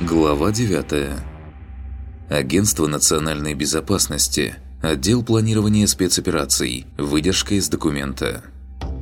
Глава 9. Агентство национальной безопасности. Отдел планирования спецопераций. Выдержка из документа.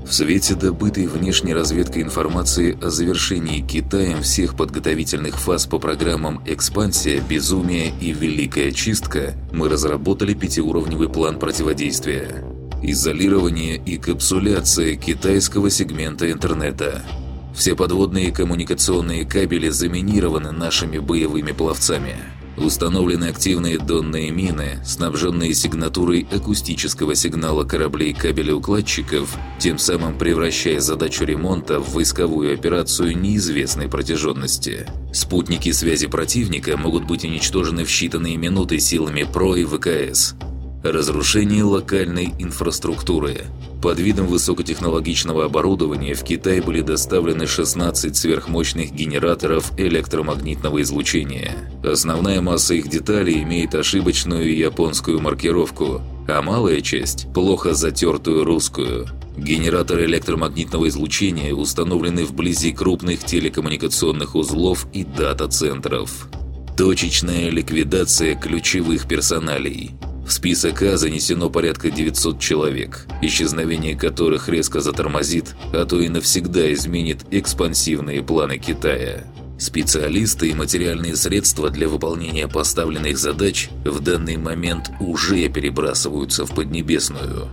В свете добытой внешней разведкой информации о завершении Китаем всех подготовительных фаз по программам «Экспансия», «Безумие» и «Великая чистка» мы разработали пятиуровневый план противодействия. Изолирование и капсуляция китайского сегмента интернета – все подводные коммуникационные кабели заминированы нашими боевыми пловцами. Установлены активные донные мины, снабженные сигнатурой акустического сигнала кораблей кабелеукладчиков, тем самым превращая задачу ремонта в войсковую операцию неизвестной протяженности. Спутники связи противника могут быть уничтожены в считанные минуты силами ПРО и ВКС. Разрушение локальной инфраструктуры. Под видом высокотехнологичного оборудования в Китай были доставлены 16 сверхмощных генераторов электромагнитного излучения. Основная масса их деталей имеет ошибочную японскую маркировку, а малая часть – плохо затертую русскую. Генераторы электромагнитного излучения установлены вблизи крупных телекоммуникационных узлов и дата-центров. Точечная ликвидация ключевых персоналей – в список А занесено порядка 900 человек, исчезновение которых резко затормозит, а то и навсегда изменит экспансивные планы Китая. Специалисты и материальные средства для выполнения поставленных задач в данный момент уже перебрасываются в Поднебесную.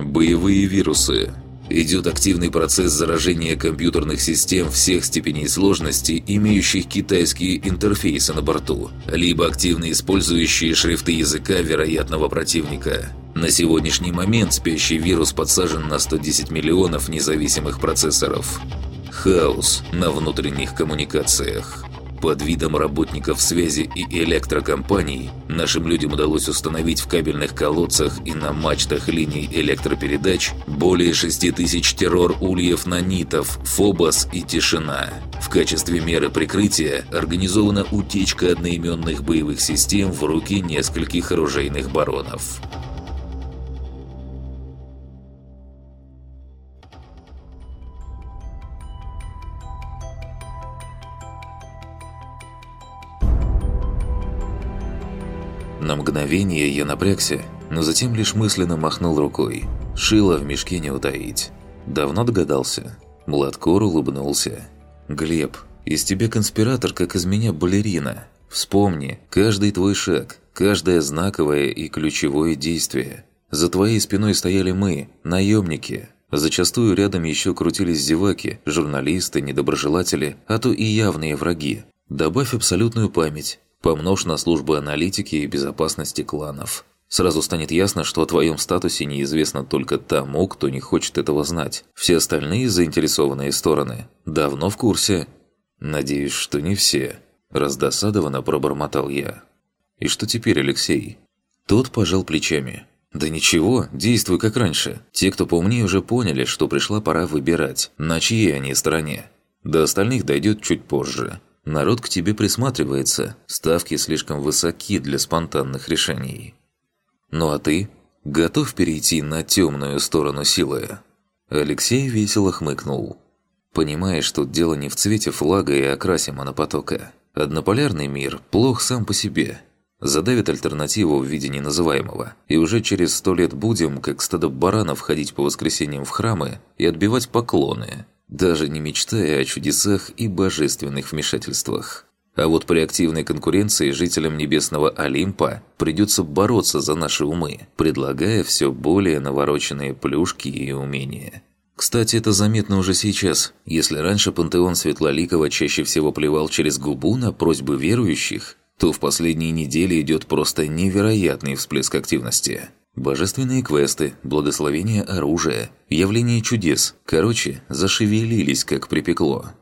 Боевые вирусы – Идет активный процесс заражения компьютерных систем всех степеней сложности, имеющих китайские интерфейсы на борту, либо активно использующие шрифты языка вероятного противника. На сегодняшний момент спящий вирус подсажен на 110 миллионов независимых процессоров. Хаос на внутренних коммуникациях. Под видом работников связи и электрокомпаний нашим людям удалось установить в кабельных колодцах и на мачтах линий электропередач более 6000 террор-ульев-нанитов, фобос и тишина. В качестве меры прикрытия организована утечка одноименных боевых систем в руки нескольких оружейных баронов. На мгновение я напрягся, но затем лишь мысленно махнул рукой. Шило в мешке не утаить. Давно догадался. Младкор улыбнулся. «Глеб, из тебя конспиратор, как из меня балерина. Вспомни, каждый твой шаг, каждое знаковое и ключевое действие. За твоей спиной стояли мы, наемники. Зачастую рядом еще крутились зеваки, журналисты, недоброжелатели, а то и явные враги. Добавь абсолютную память, Помножь на службы аналитики и безопасности кланов. Сразу станет ясно, что о твоем статусе неизвестно только тому, кто не хочет этого знать. Все остальные заинтересованные стороны давно в курсе. Надеюсь, что не все. Раздосадованно пробормотал я. И что теперь, Алексей? Тот пожал плечами. «Да ничего, действуй как раньше. Те, кто поумнее, уже поняли, что пришла пора выбирать, на чьей они стороне. До остальных дойдет чуть позже. Народ к тебе присматривается, ставки слишком высоки для спонтанных решений. Ну а ты? Готов перейти на темную сторону силы?» Алексей весело хмыкнул. «Понимаешь, тут дело не в цвете флага и окрасе монопотока. Однополярный мир плох сам по себе. Задавит альтернативу в виде неназываемого, и уже через сто лет будем, как стадо баранов, ходить по воскресеньям в храмы и отбивать поклоны, даже не мечтая о чудесах и божественных вмешательствах. А вот при активной конкуренции жителям Небесного Олимпа придется бороться за наши умы, предлагая все более навороченные плюшки и умения. Кстати, это заметно уже сейчас. Если раньше пантеон Светлоликова чаще всего плевал через губу на просьбы верующих, то в последние недели идет просто невероятный всплеск активности. Божественные квесты, благословение оружия, явление чудес. Короче, зашевелились, как припекло.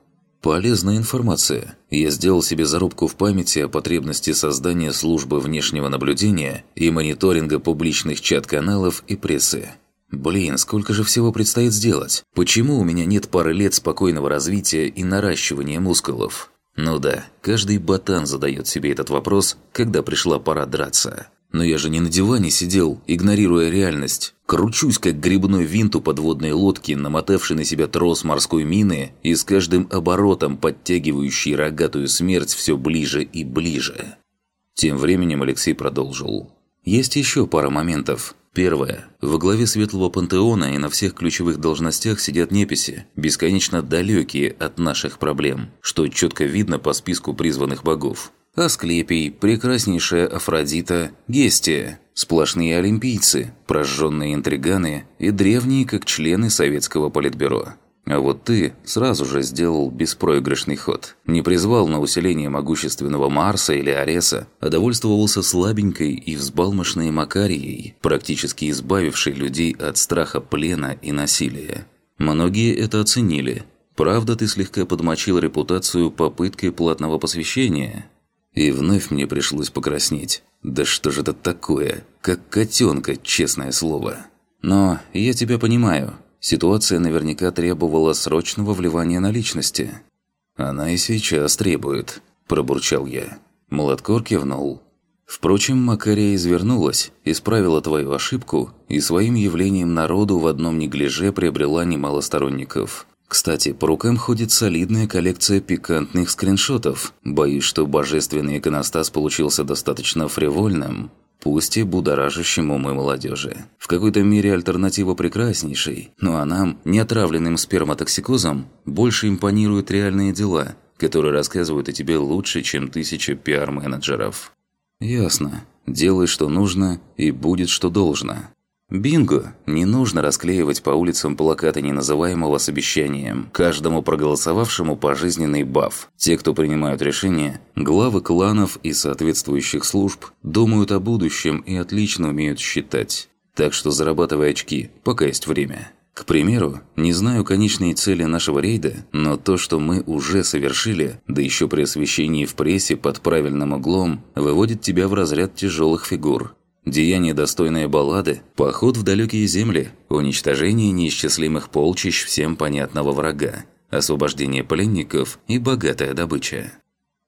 Полезная информация. Я сделал себе зарубку в памяти о потребности создания службы внешнего наблюдения и мониторинга публичных чат-каналов и прессы. Блин, сколько же всего предстоит сделать? Почему у меня нет пары лет спокойного развития и наращивания мускулов? Ну да, каждый ботан задает себе этот вопрос, когда пришла пора драться. Но я же не на диване сидел, игнорируя реальность. Кручусь, как грибной винт у подводной лодки, намотавший на себя трос морской мины и с каждым оборотом подтягивающий рогатую смерть все ближе и ближе. Тем временем Алексей продолжил. Есть еще пара моментов. Первое. Во главе Светлого Пантеона и на всех ключевых должностях сидят неписи, бесконечно далекие от наших проблем, что четко видно по списку призванных богов. Асклепий, прекраснейшая Афродита, Гестия, сплошные олимпийцы, прожженные интриганы и древние как члены советского политбюро. А вот ты сразу же сделал беспроигрышный ход. Не призвал на усиление могущественного Марса или Ареса, а довольствовался слабенькой и взбалмошной Макарией, практически избавившей людей от страха плена и насилия. Многие это оценили. Правда, ты слегка подмочил репутацию попыткой платного посвящения – и вновь мне пришлось покраснеть. Да что же это такое? Как котенка, честное слово. Но я тебя понимаю. Ситуация наверняка требовала срочного вливания наличности. Она и сейчас требует, пробурчал я. Молоткор кивнул. Впрочем, Макария извернулась, исправила твою ошибку и своим явлением народу в одном неглиже приобрела немало сторонников. Кстати, по рукам ходит солидная коллекция пикантных скриншотов. Боюсь, что божественный иконостас получился достаточно фривольным, пусть и будоражащим умы молодежи. В какой-то мере альтернатива прекраснейшей, ну а нам, не отравленным сперматоксикозом, больше импонируют реальные дела, которые рассказывают о тебе лучше, чем тысяча пиар-менеджеров. Ясно. Делай, что нужно, и будет, что должно. Бинго! Не нужно расклеивать по улицам плакаты неназываемого с обещанием. Каждому проголосовавшему пожизненный баф. Те, кто принимают решения, главы кланов и соответствующих служб, думают о будущем и отлично умеют считать. Так что зарабатывай очки, пока есть время. К примеру, не знаю конечные цели нашего рейда, но то, что мы уже совершили, да еще при освещении в прессе под правильным углом, выводит тебя в разряд тяжелых фигур. Деяние, достойное баллады, поход в далекие земли, уничтожение неисчислимых полчищ всем понятного врага, освобождение пленников и богатая добыча.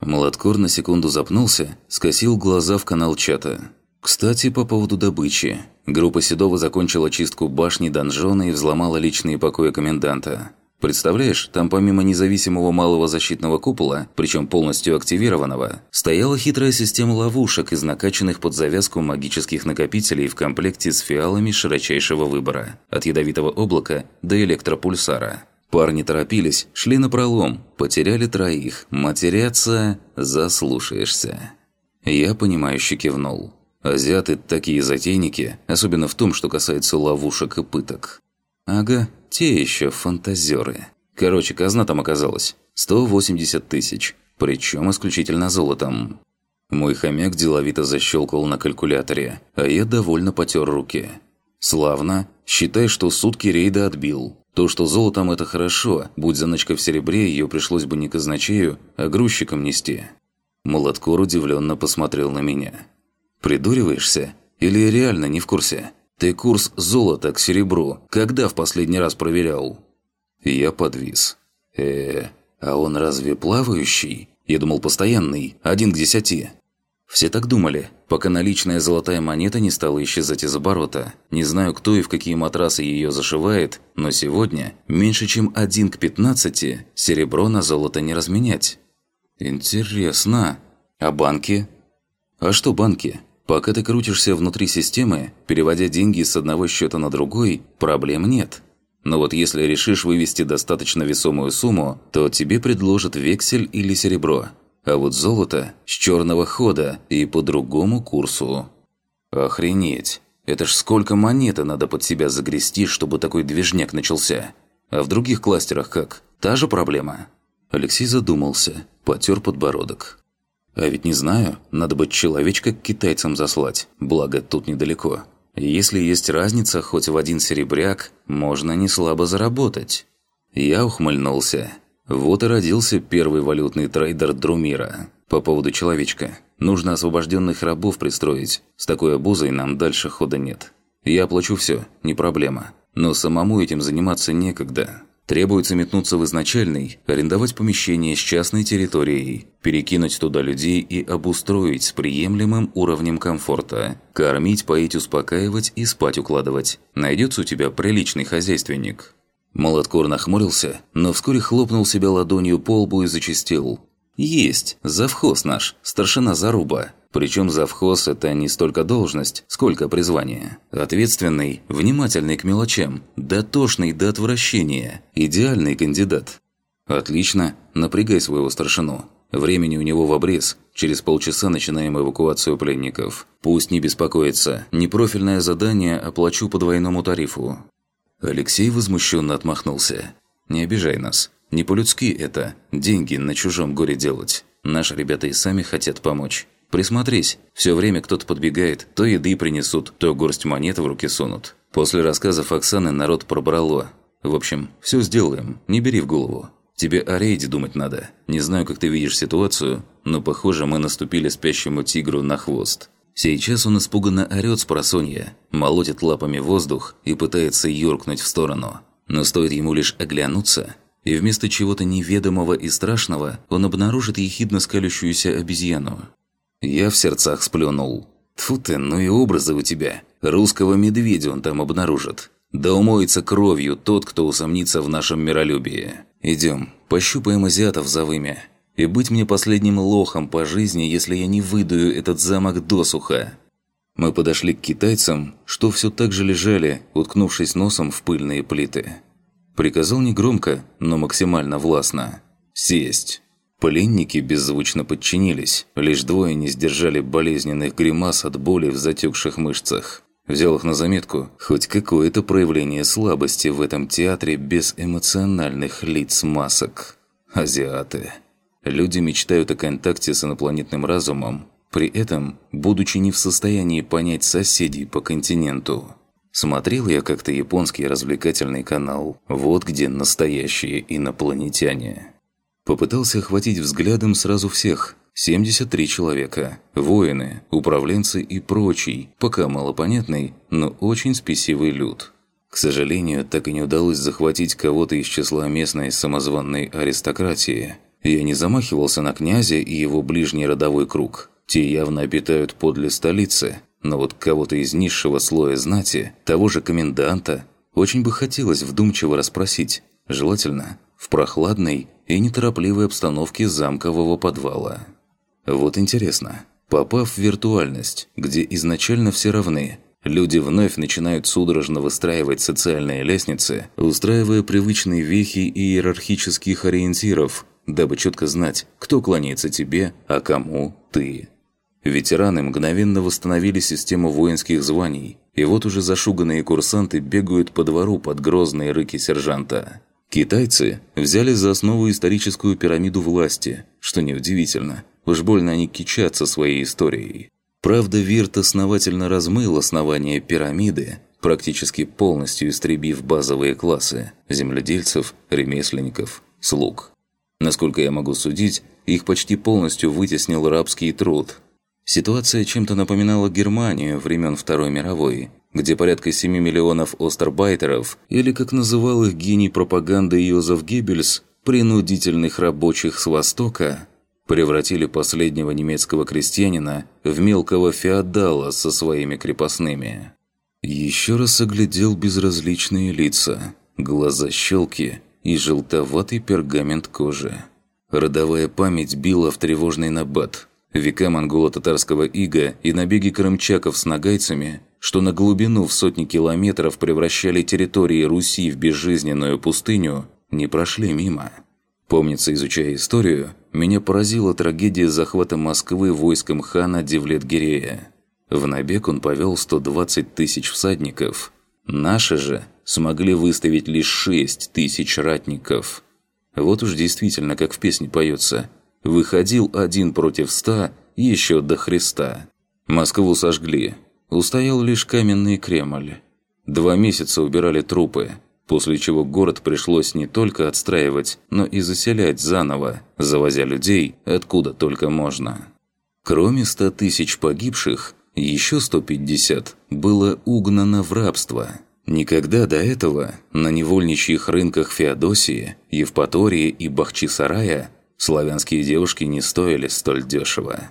Молоткор на секунду запнулся, скосил глаза в канал чата. Кстати, по поводу добычи. Группа Седова закончила чистку башни донжона и взломала личные покои коменданта. Представляешь, там помимо независимого малого защитного купола, причем полностью активированного, стояла хитрая система ловушек из накачанных под завязку магических накопителей в комплекте с фиалами широчайшего выбора, от ядовитого облака до электропульсара. Парни торопились, шли на пролом, потеряли троих, матеряться заслушаешься. Я понимающе кивнул. Азиаты такие затейники, особенно в том, что касается ловушек и пыток. Ага, те еще фантазеры. Короче, казна там оказалась. 180 тысяч. Причем исключительно золотом. Мой хомяк деловито защелкал на калькуляторе, а я довольно потер руки. Славно. Считай, что сутки рейда отбил. То, что золотом это хорошо, будь заначка в серебре, ее пришлось бы не казначею, а грузчикам нести. Молоткор удивленно посмотрел на меня. «Придуриваешься? Или реально не в курсе?» Ты курс золота к серебру когда в последний раз проверял?» Я подвис. э а он разве плавающий? Я думал, постоянный, один к десяти. Все так думали, пока наличная золотая монета не стала исчезать из оборота. Не знаю, кто и в какие матрасы ее зашивает, но сегодня меньше чем один к пятнадцати серебро на золото не разменять. Интересно. А банки? А что банки? Пока ты крутишься внутри системы, переводя деньги с одного счета на другой, проблем нет. Но вот если решишь вывести достаточно весомую сумму, то тебе предложат вексель или серебро. А вот золото с черного хода и по другому курсу. Охренеть. Это ж сколько монеты надо под себя загрести, чтобы такой движняк начался. А в других кластерах как? Та же проблема? Алексей задумался, потер подбородок. А ведь не знаю, надо бы человечка к китайцам заслать, благо тут недалеко. Если есть разница хоть в один серебряк, можно не слабо заработать. Я ухмыльнулся. Вот и родился первый валютный трейдер Друмира. По поводу человечка. Нужно освобожденных рабов пристроить. С такой обузой нам дальше хода нет. Я оплачу все, не проблема. Но самому этим заниматься некогда. Требуется метнуться в изначальный, арендовать помещение с частной территорией, перекинуть туда людей и обустроить с приемлемым уровнем комфорта. Кормить, поить, успокаивать и спать укладывать. Найдется у тебя приличный хозяйственник. Молоткор нахмурился, но вскоре хлопнул себя ладонью по лбу и зачистил. «Есть! Завхоз наш, старшина Заруба. Причем завхоз – это не столько должность, сколько призвание. Ответственный, внимательный к мелочам, дотошный до отвращения, идеальный кандидат. Отлично, напрягай своего старшину. Времени у него в обрез. Через полчаса начинаем эвакуацию пленников. Пусть не беспокоится. Непрофильное задание оплачу по двойному тарифу. Алексей возмущенно отмахнулся. «Не обижай нас. Не по-людски это. Деньги на чужом горе делать. Наши ребята и сами хотят помочь. Присмотрись, все время кто-то подбегает, то еды принесут, то горсть монет в руки сунут. После рассказов Оксаны народ пробрало. В общем, все сделаем, не бери в голову. Тебе о рейде думать надо. Не знаю, как ты видишь ситуацию, но, похоже, мы наступили спящему тигру на хвост. Сейчас он испуганно орёт с просонья, молотит лапами воздух и пытается юркнуть в сторону. Но стоит ему лишь оглянуться, и вместо чего-то неведомого и страшного он обнаружит ехидно скалющуюся обезьяну. Я в сердцах сплюнул. Тьфу ты, ну и образы у тебя. Русского медведя он там обнаружит. Да умоется кровью тот, кто усомнится в нашем миролюбии. Идем, пощупаем азиатов за вымя. И быть мне последним лохом по жизни, если я не выдаю этот замок досуха. Мы подошли к китайцам, что все так же лежали, уткнувшись носом в пыльные плиты. Приказал негромко, но максимально властно. «Сесть!» Пленники беззвучно подчинились, лишь двое не сдержали болезненных гримас от боли в затекших мышцах. Взял их на заметку, хоть какое-то проявление слабости в этом театре без эмоциональных лиц масок. Азиаты. Люди мечтают о контакте с инопланетным разумом, при этом будучи не в состоянии понять соседей по континенту. Смотрел я как-то японский развлекательный канал, вот где настоящие инопланетяне. Попытался охватить взглядом сразу всех. 73 человека. Воины, управленцы и прочий, пока малопонятный, но очень спесивый люд. К сожалению, так и не удалось захватить кого-то из числа местной самозванной аристократии. Я не замахивался на князя и его ближний родовой круг. Те явно обитают подле столицы. Но вот кого-то из низшего слоя знати, того же коменданта, очень бы хотелось вдумчиво расспросить. Желательно в прохладной и неторопливой обстановке замкового подвала. Вот интересно, попав в виртуальность, где изначально все равны, люди вновь начинают судорожно выстраивать социальные лестницы, устраивая привычные вехи иерархических ориентиров, дабы четко знать, кто кланяется тебе, а кому ты. Ветераны мгновенно восстановили систему воинских званий, и вот уже зашуганные курсанты бегают по двору под грозные рыки сержанта. Китайцы взяли за основу историческую пирамиду власти, что неудивительно, уж больно они кичатся своей историей. Правда, Вирт основательно размыл основание пирамиды, практически полностью истребив базовые классы – земледельцев, ремесленников, слуг. Насколько я могу судить, их почти полностью вытеснил рабский труд. Ситуация чем-то напоминала Германию времен Второй мировой, где порядка 7 миллионов остербайтеров, или, как называл их гений пропаганды Йозеф Геббельс, принудительных рабочих с Востока, превратили последнего немецкого крестьянина в мелкого феодала со своими крепостными. Еще раз оглядел безразличные лица, глаза щелки и желтоватый пергамент кожи. Родовая память била в тревожный набат. Века монголо-татарского ига и набеги крымчаков с нагайцами – что на глубину в сотни километров превращали территории Руси в безжизненную пустыню, не прошли мимо. Помнится, изучая историю, меня поразила трагедия захвата Москвы войском хана Девлет-Гирея. В набег он повел 120 тысяч всадников. Наши же смогли выставить лишь 6 тысяч ратников. Вот уж действительно, как в песне поется «Выходил один против ста, еще до Христа». Москву сожгли, Устоял лишь каменный Кремль. Два месяца убирали трупы, после чего город пришлось не только отстраивать, но и заселять заново, завозя людей откуда только можно. Кроме 100 тысяч погибших, еще 150 было угнано в рабство. Никогда до этого на невольничьих рынках Феодосии, Евпатории и Бахчисарая славянские девушки не стоили столь дешево.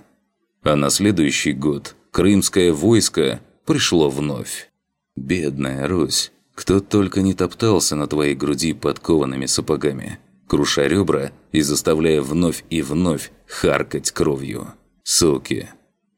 А на следующий год крымское войско пришло вновь. Бедная Русь, кто только не топтался на твоей груди подкованными сапогами, круша ребра и заставляя вновь и вновь харкать кровью. Суки.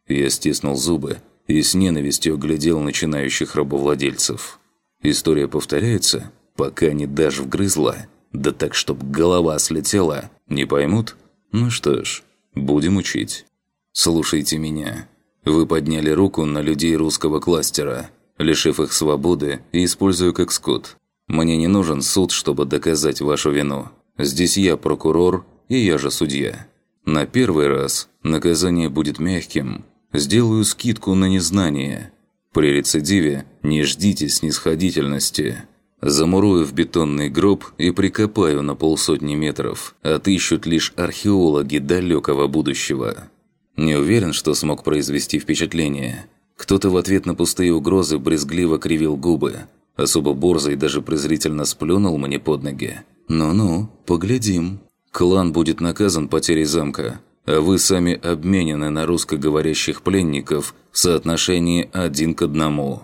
Я стиснул зубы и с ненавистью глядел начинающих рабовладельцев. История повторяется, пока не дашь вгрызла, да так, чтоб голова слетела. Не поймут? Ну что ж, будем учить. Слушайте меня. Вы подняли руку на людей русского кластера, лишив их свободы и используя как скот. Мне не нужен суд, чтобы доказать вашу вину. Здесь я прокурор, и я же судья. На первый раз наказание будет мягким. Сделаю скидку на незнание. При рецидиве не ждите снисходительности. Замурую в бетонный гроб и прикопаю на полсотни метров. Отыщут лишь археологи далекого будущего. Не уверен, что смог произвести впечатление. Кто-то в ответ на пустые угрозы брезгливо кривил губы. Особо борзый даже презрительно сплюнул мне под ноги. «Ну-ну, поглядим. Клан будет наказан потерей замка, а вы сами обменены на русскоговорящих пленников в соотношении один к одному.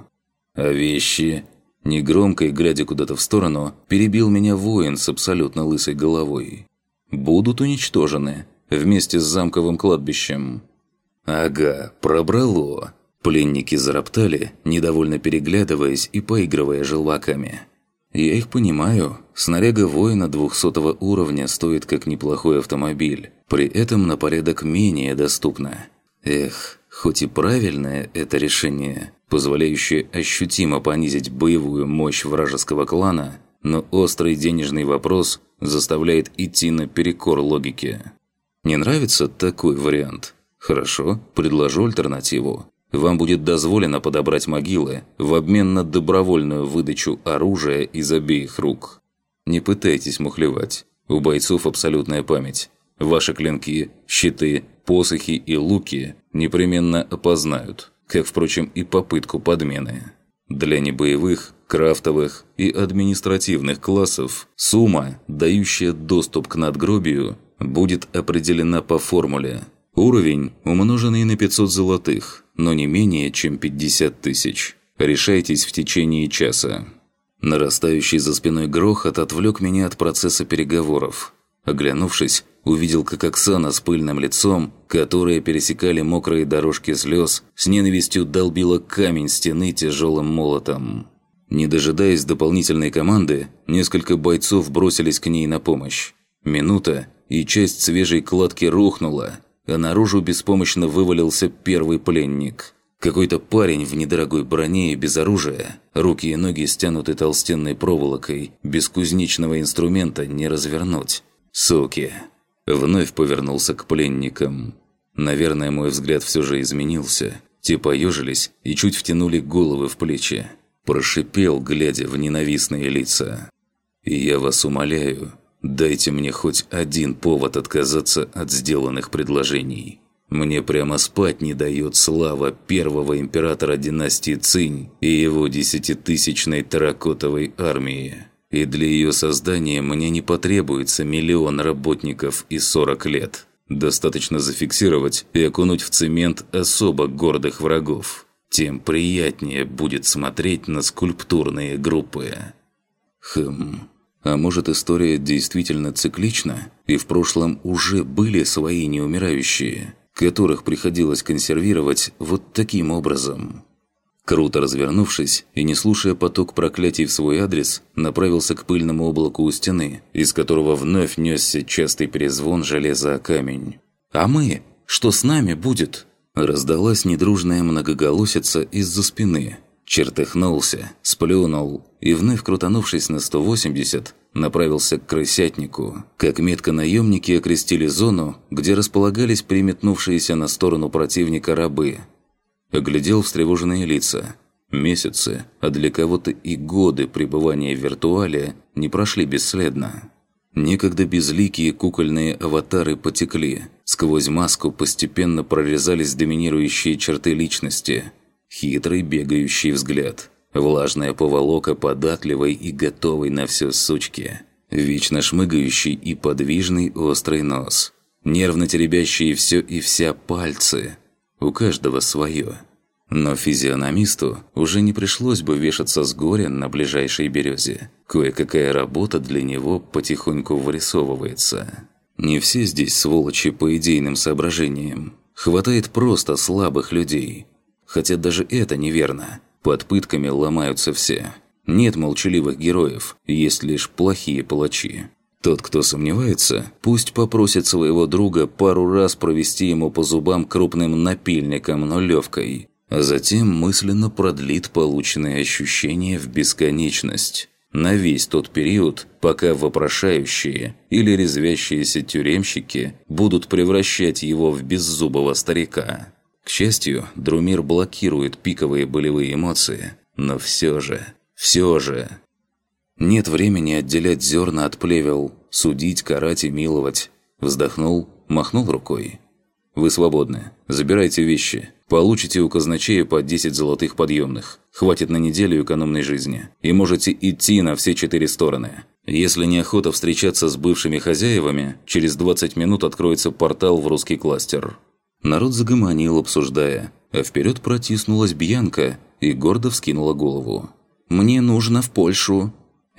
А вещи...» Негромко и глядя куда-то в сторону, перебил меня воин с абсолютно лысой головой. «Будут уничтожены вместе с замковым кладбищем». «Ага, пробрало». Пленники зароптали, недовольно переглядываясь и поигрывая желваками. «Я их понимаю. Снаряга воина 200 уровня стоит как неплохой автомобиль. При этом на порядок менее доступна. Эх, хоть и правильное это решение, позволяющее ощутимо понизить боевую мощь вражеского клана, но острый денежный вопрос заставляет идти наперекор логике. Не нравится такой вариант? Хорошо, предложу альтернативу. Вам будет дозволено подобрать могилы в обмен на добровольную выдачу оружия из обеих рук. Не пытайтесь мухлевать. У бойцов абсолютная память. Ваши клинки, щиты, посохи и луки непременно опознают, как, впрочем, и попытку подмены. Для небоевых, крафтовых и административных классов сумма, дающая доступ к надгробию, будет определена по формуле. Уровень, умноженный на 500 золотых, но не менее чем 50 тысяч. Решайтесь в течение часа. Нарастающий за спиной грохот отвлек меня от процесса переговоров. Оглянувшись, увидел, как Оксана с пыльным лицом, которые пересекали мокрые дорожки слез, с ненавистью долбила камень стены тяжелым молотом. Не дожидаясь дополнительной команды, несколько бойцов бросились к ней на помощь. Минута, и часть свежей кладки рухнула, а наружу беспомощно вывалился первый пленник. Какой-то парень в недорогой броне и без оружия, руки и ноги стянуты толстенной проволокой, без кузнечного инструмента не развернуть. Суки. Вновь повернулся к пленникам. Наверное, мой взгляд все же изменился. Те поежились и чуть втянули головы в плечи. Прошипел, глядя в ненавистные лица. «И я вас умоляю, Дайте мне хоть один повод отказаться от сделанных предложений. Мне прямо спать не дает слава первого императора династии Цинь и его десятитысячной терракотовой армии. И для ее создания мне не потребуется миллион работников и 40 лет. Достаточно зафиксировать и окунуть в цемент особо гордых врагов. Тем приятнее будет смотреть на скульптурные группы. Хм... А может, история действительно циклична, и в прошлом уже были свои неумирающие, которых приходилось консервировать вот таким образом? Круто развернувшись и не слушая поток проклятий в свой адрес, направился к пыльному облаку у стены, из которого вновь несся частый перезвон железа о камень. «А мы? Что с нами будет?» Раздалась недружная многоголосица из-за спины – чертыхнулся, сплюнул и, вновь крутанувшись на 180, направился к крысятнику. Как метко наемники окрестили зону, где располагались приметнувшиеся на сторону противника рабы. Оглядел встревоженные лица. Месяцы, а для кого-то и годы пребывания в виртуале не прошли бесследно. Некогда безликие кукольные аватары потекли. Сквозь маску постепенно прорезались доминирующие черты личности – Хитрый бегающий взгляд. Влажная поволока податливой и готовой на все сучки. Вечно шмыгающий и подвижный острый нос. Нервно теребящие все и вся пальцы. У каждого свое. Но физиономисту уже не пришлось бы вешаться с горя на ближайшей березе. Кое-какая работа для него потихоньку вырисовывается. Не все здесь сволочи по идейным соображениям. Хватает просто слабых людей. Хотя даже это неверно. Под пытками ломаются все. Нет молчаливых героев, есть лишь плохие палачи. Тот, кто сомневается, пусть попросит своего друга пару раз провести ему по зубам крупным напильником нулевкой, а затем мысленно продлит полученные ощущения в бесконечность. На весь тот период, пока вопрошающие или резвящиеся тюремщики будут превращать его в беззубого старика. К счастью, Друмир блокирует пиковые болевые эмоции, но все же, все же... Нет времени отделять зерна от плевел, судить, карать и миловать. Вздохнул, махнул рукой. «Вы свободны. Забирайте вещи. Получите у казначея по 10 золотых подъемных. Хватит на неделю экономной жизни. И можете идти на все четыре стороны. Если неохота встречаться с бывшими хозяевами, через 20 минут откроется портал в русский кластер». Народ загомонил, обсуждая, а вперед протиснулась Бьянка и гордо вскинула голову. «Мне нужно в Польшу»,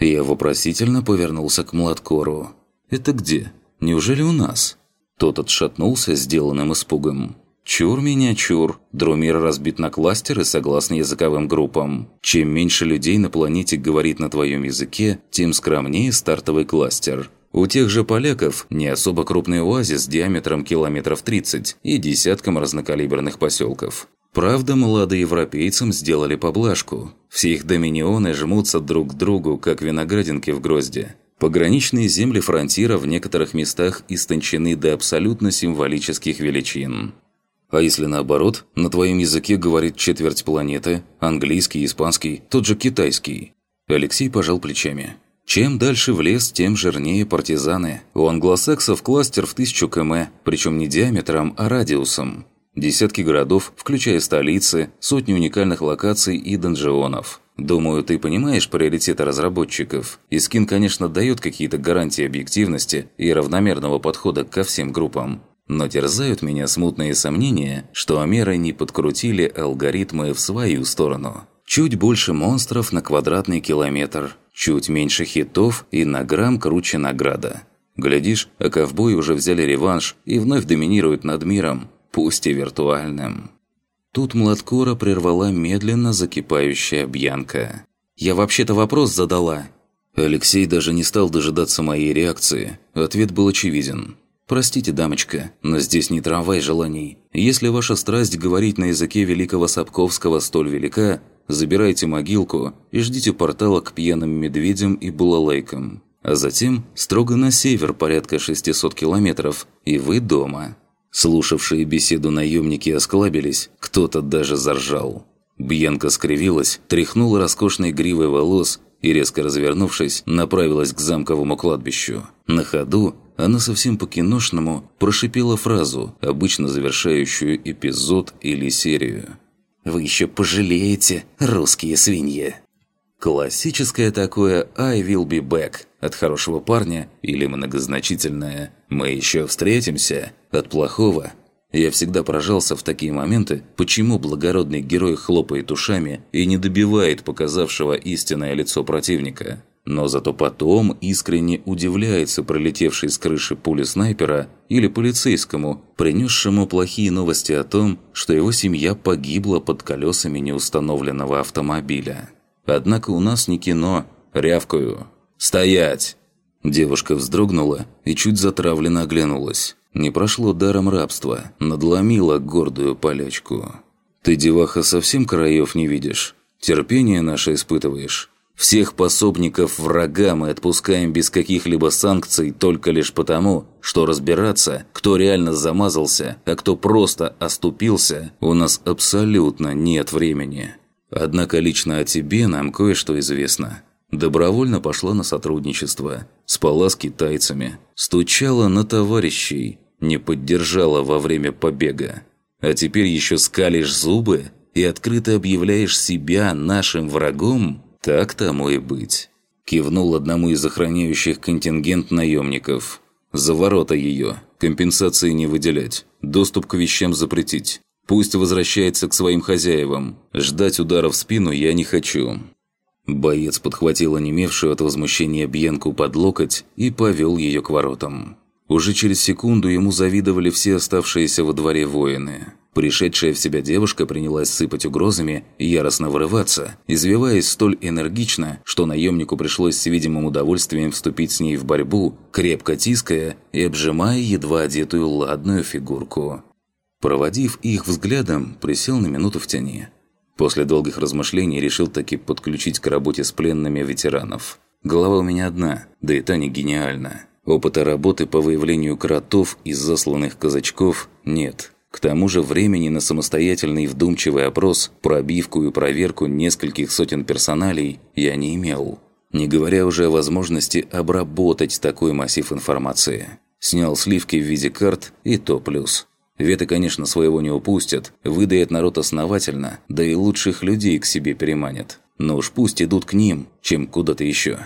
я вопросительно повернулся к Младкору. «Это где? Неужели у нас?» Тот отшатнулся сделанным испугом. «Чур меня, чур. Друмир разбит на кластеры согласно языковым группам. Чем меньше людей на планете говорит на твоем языке, тем скромнее стартовый кластер. У тех же поляков не особо крупный оазис диаметром километров 30 и десятком разнокалиберных поселков. Правда, европейцам сделали поблажку. Все их доминионы жмутся друг к другу, как виноградинки в грозде. Пограничные земли фронтира в некоторых местах истончены до абсолютно символических величин. А если наоборот, на твоем языке говорит четверть планеты, английский, испанский, тот же китайский? Алексей пожал плечами. Чем дальше в лес, тем жирнее партизаны. У англосаксов кластер в тысячу км, причем не диаметром, а радиусом. Десятки городов, включая столицы, сотни уникальных локаций и донжионов. Думаю, ты понимаешь приоритеты разработчиков. Искин, конечно, дает какие-то гарантии объективности и равномерного подхода ко всем группам. Но терзают меня смутные сомнения, что Амеры не подкрутили алгоритмы в свою сторону. Чуть больше монстров на квадратный километр, чуть меньше хитов и на грамм круче награда. Глядишь, а ковбои уже взяли реванш и вновь доминируют над миром, пусть и виртуальным. Тут Младкора прервала медленно закипающая Бьянка. «Я вообще-то вопрос задала». Алексей даже не стал дожидаться моей реакции. Ответ был очевиден. «Простите, дамочка, но здесь не трамвай желаний. Если ваша страсть говорить на языке великого Сапковского столь велика, забирайте могилку и ждите портала к пьяным медведям и булалайкам. А затем строго на север порядка 600 километров, и вы дома». Слушавшие беседу наемники осклабились, кто-то даже заржал. Бьянка скривилась, тряхнула роскошной гривой волос и, резко развернувшись, направилась к замковому кладбищу. На ходу она совсем по-киношному прошипела фразу, обычно завершающую эпизод или серию. «Вы еще пожалеете, русские свиньи!» Классическое такое «I will be back» от хорошего парня или многозначительное «Мы еще встретимся» от плохого. Я всегда поражался в такие моменты, почему благородный герой хлопает ушами и не добивает показавшего истинное лицо противника. Но зато потом искренне удивляется пролетевшей с крыши пули снайпера или полицейскому, принесшему плохие новости о том, что его семья погибла под колесами неустановленного автомобиля. Однако у нас не кино. Рявкаю. «Стоять!» Девушка вздрогнула и чуть затравленно оглянулась. Не прошло даром рабства, надломила гордую полячку. «Ты, деваха, совсем краев не видишь? Терпение наше испытываешь? Всех пособников врага мы отпускаем без каких-либо санкций только лишь потому, что разбираться, кто реально замазался, а кто просто оступился, у нас абсолютно нет времени». Однако лично о тебе нам кое-что известно. Добровольно пошла на сотрудничество, спала с китайцами, стучала на товарищей, не поддержала во время побега. А теперь еще скалишь зубы? и открыто объявляешь себя нашим врагом, так тому и быть. Кивнул одному из охраняющих контингент наемников. За ворота ее. Компенсации не выделять. Доступ к вещам запретить. Пусть возвращается к своим хозяевам. Ждать удара в спину я не хочу. Боец подхватил онемевшую от возмущения Бьенку под локоть и повел ее к воротам. Уже через секунду ему завидовали все оставшиеся во дворе воины. Пришедшая в себя девушка принялась сыпать угрозами и яростно вырываться, извиваясь столь энергично, что наемнику пришлось с видимым удовольствием вступить с ней в борьбу, крепко тиская и обжимая едва одетую ладную фигурку. Проводив их взглядом, присел на минуту в тени. После долгих размышлений решил таки подключить к работе с пленными ветеранов. Голова у меня одна, да и та не гениальна. Опыта работы по выявлению кротов из засланных казачков нет. К тому же времени на самостоятельный вдумчивый опрос, пробивку и проверку нескольких сотен персоналей я не имел. Не говоря уже о возможности обработать такой массив информации. Снял сливки в виде карт и то плюс. Веты, конечно, своего не упустят, выдает народ основательно, да и лучших людей к себе переманят. Но уж пусть идут к ним, чем куда-то еще.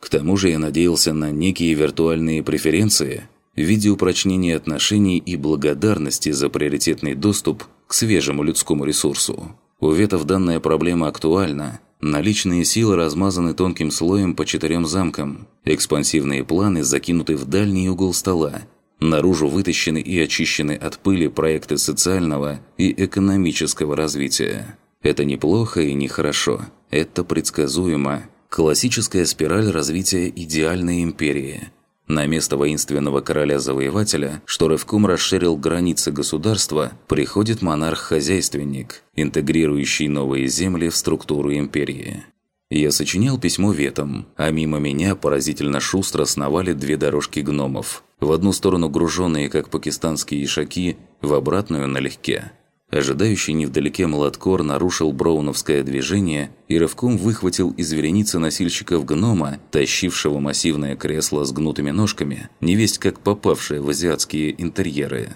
К тому же я надеялся на некие виртуальные преференции – в виде упрочнения отношений и благодарности за приоритетный доступ к свежему людскому ресурсу. У ветов данная проблема актуальна. Наличные силы размазаны тонким слоем по четырем замкам. Экспансивные планы закинуты в дальний угол стола. Наружу вытащены и очищены от пыли проекты социального и экономического развития. Это неплохо и нехорошо. Это предсказуемо. Классическая спираль развития идеальной империи – на место воинственного короля-завоевателя, что рывком расширил границы государства, приходит монарх-хозяйственник, интегрирующий новые земли в структуру империи. Я сочинял письмо ветам, а мимо меня поразительно шустро сновали две дорожки гномов. В одну сторону груженные, как пакистанские ишаки, в обратную налегке. Ожидающий невдалеке молоткор нарушил броуновское движение и рывком выхватил из вереницы носильщиков гнома, тащившего массивное кресло с гнутыми ножками, невесть как попавшее в азиатские интерьеры.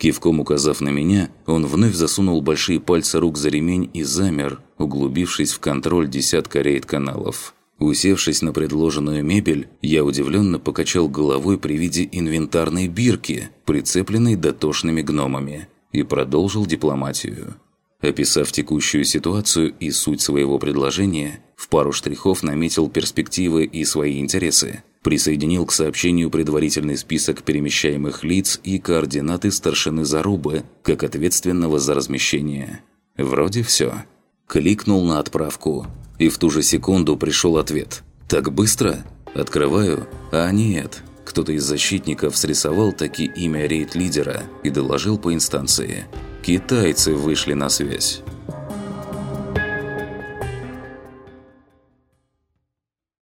Кивком указав на меня, он вновь засунул большие пальцы рук за ремень и замер, углубившись в контроль десятка рейд-каналов. Усевшись на предложенную мебель, я удивленно покачал головой при виде инвентарной бирки, прицепленной дотошными гномами – и продолжил дипломатию. Описав текущую ситуацию и суть своего предложения, в пару штрихов наметил перспективы и свои интересы, присоединил к сообщению предварительный список перемещаемых лиц и координаты старшины Зарубы, как ответственного за размещение. Вроде все. Кликнул на отправку, и в ту же секунду пришел ответ. «Так быстро?» Открываю, а нет, кто-то из защитников срисовал таки имя рейд-лидера и доложил по инстанции. Китайцы вышли на связь.